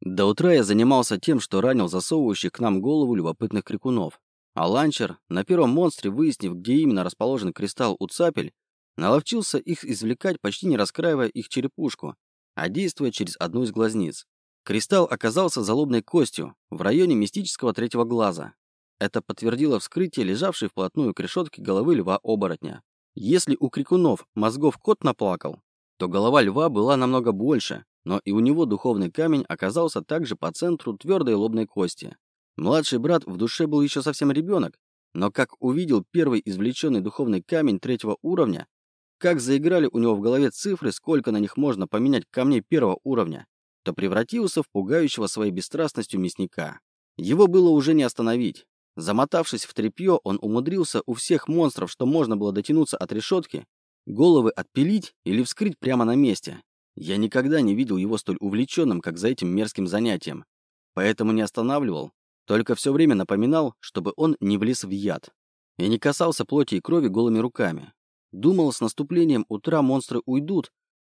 До утра я занимался тем, что ранил засовывающих к нам голову любопытных крикунов. А ланчер, на первом монстре выяснив, где именно расположен кристалл у цапель, наловчился их извлекать, почти не раскраивая их черепушку, а действуя через одну из глазниц. Кристалл оказался залобной костью в районе мистического третьего глаза. Это подтвердило вскрытие, лежавшей вплотную к решетке головы льва-оборотня. Если у крикунов мозгов кот наплакал, то голова льва была намного больше, но и у него духовный камень оказался также по центру твердой лобной кости. Младший брат в душе был еще совсем ребенок, но как увидел первый извлеченный духовный камень третьего уровня, как заиграли у него в голове цифры, сколько на них можно поменять камней первого уровня, то превратился в пугающего своей бесстрастностью мясника. Его было уже не остановить. Замотавшись в тряпье, он умудрился у всех монстров, что можно было дотянуться от решетки, головы отпилить или вскрыть прямо на месте. Я никогда не видел его столь увлеченным, как за этим мерзким занятием. Поэтому не останавливал, только все время напоминал, чтобы он не влез в яд. И не касался плоти и крови голыми руками. Думал, с наступлением утра монстры уйдут,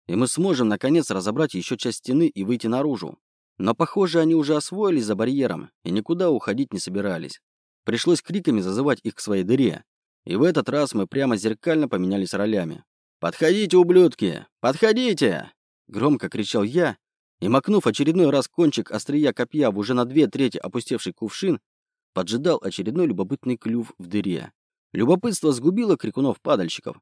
и мы сможем, наконец, разобрать еще часть стены и выйти наружу. Но, похоже, они уже освоились за барьером и никуда уходить не собирались. Пришлось криками зазывать их к своей дыре. И в этот раз мы прямо зеркально поменялись ролями. «Подходите, ублюдки! Подходите!» Громко кричал я, и, макнув очередной раз кончик острия копья в уже на две трети опустевший кувшин, поджидал очередной любопытный клюв в дыре. Любопытство сгубило крикунов-падальщиков.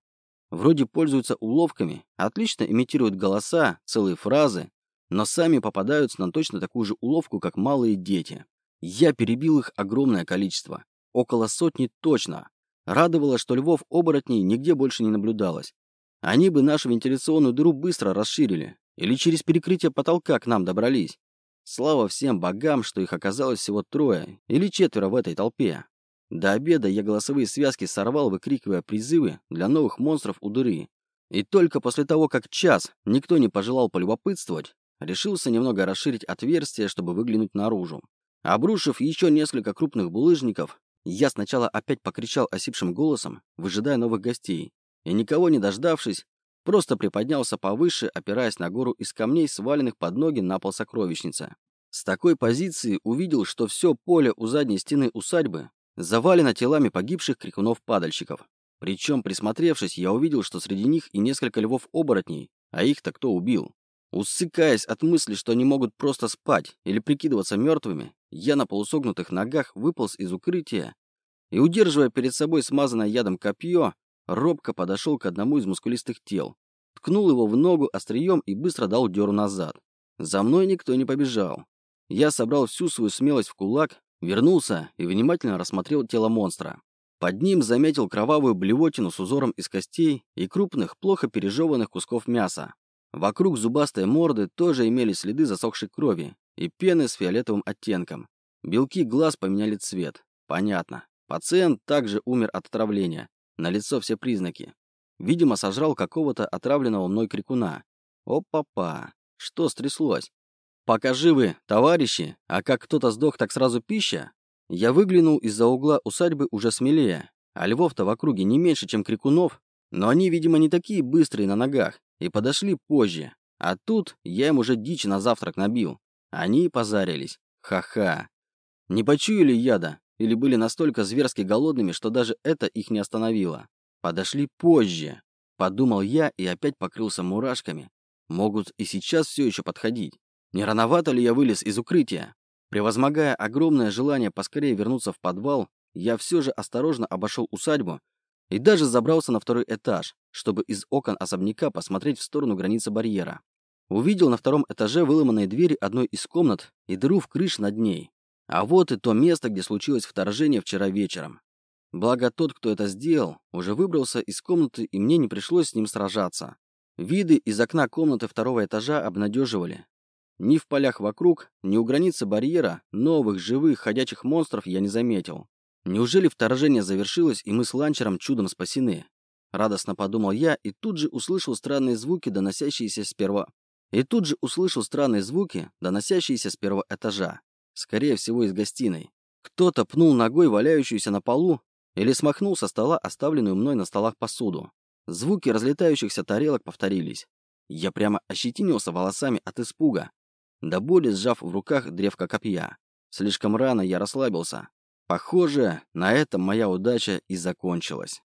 Вроде пользуются уловками, отлично имитируют голоса, целые фразы, но сами попадаются на точно такую же уловку, как малые дети. Я перебил их огромное количество. Около сотни точно. Радовало, что львов-оборотней нигде больше не наблюдалось. Они бы нашу вентиляционную дыру быстро расширили. Или через перекрытие потолка к нам добрались. Слава всем богам, что их оказалось всего трое или четверо в этой толпе. До обеда я голосовые связки сорвал, выкрикивая призывы для новых монстров у дыры. И только после того, как час никто не пожелал полюбопытствовать, решился немного расширить отверстие, чтобы выглянуть наружу. Обрушив еще несколько крупных булыжников, я сначала опять покричал осипшим голосом, выжидая новых гостей, и никого не дождавшись, просто приподнялся повыше, опираясь на гору из камней, сваленных под ноги на пол сокровищницы. С такой позиции увидел, что все поле у задней стены усадьбы завалено телами погибших крикунов-падальщиков. Причем, присмотревшись, я увидел, что среди них и несколько львов-оборотней, а их-то кто убил. Усыкаясь от мысли, что они могут просто спать или прикидываться мертвыми, я на полусогнутых ногах выполз из укрытия и, удерживая перед собой смазанное ядом копье, робко подошел к одному из мускулистых тел, ткнул его в ногу острием и быстро дал дёру назад. За мной никто не побежал. Я собрал всю свою смелость в кулак Вернулся и внимательно рассмотрел тело монстра. Под ним заметил кровавую блевотину с узором из костей и крупных, плохо пережеванных кусков мяса. Вокруг зубастой морды тоже имели следы засохшей крови и пены с фиолетовым оттенком. Белки глаз поменяли цвет. Понятно. Пациент также умер от отравления. На лицо все признаки. Видимо, сожрал какого-то отравленного мной крикуна. Опа-па. Что стряслось? Пока живы товарищи, а как кто-то сдох, так сразу пища, я выглянул из-за угла усадьбы уже смелее, а львов-то в округе не меньше, чем крикунов, но они, видимо, не такие быстрые на ногах и подошли позже. А тут я им уже дичь на завтрак набил. Они и позарились. Ха-ха. Не почуяли яда или были настолько зверски голодными, что даже это их не остановило. Подошли позже. Подумал я и опять покрылся мурашками. Могут и сейчас все еще подходить. Не рановато ли я вылез из укрытия? Превозмогая огромное желание поскорее вернуться в подвал, я все же осторожно обошел усадьбу и даже забрался на второй этаж, чтобы из окон особняка посмотреть в сторону границы барьера. Увидел на втором этаже выломанные двери одной из комнат и дыру в крыше над ней. А вот и то место, где случилось вторжение вчера вечером. Благо тот, кто это сделал, уже выбрался из комнаты, и мне не пришлось с ним сражаться. Виды из окна комнаты второго этажа обнадеживали. Ни в полях вокруг, ни у границы барьера новых, живых, ходячих монстров я не заметил. Неужели вторжение завершилось, и мы с ланчером чудом спасены? Радостно подумал я и тут же услышал странные звуки, доносящиеся с первого... И тут же услышал странные звуки, доносящиеся с первого этажа. Скорее всего, из гостиной. Кто-то пнул ногой валяющуюся на полу или смахнул со стола оставленную мной на столах посуду. Звуки разлетающихся тарелок повторились. Я прямо ощетинился волосами от испуга. до боли сжав в руках древко копья. Слишком рано я расслабился. Похоже, на этом моя удача и закончилась.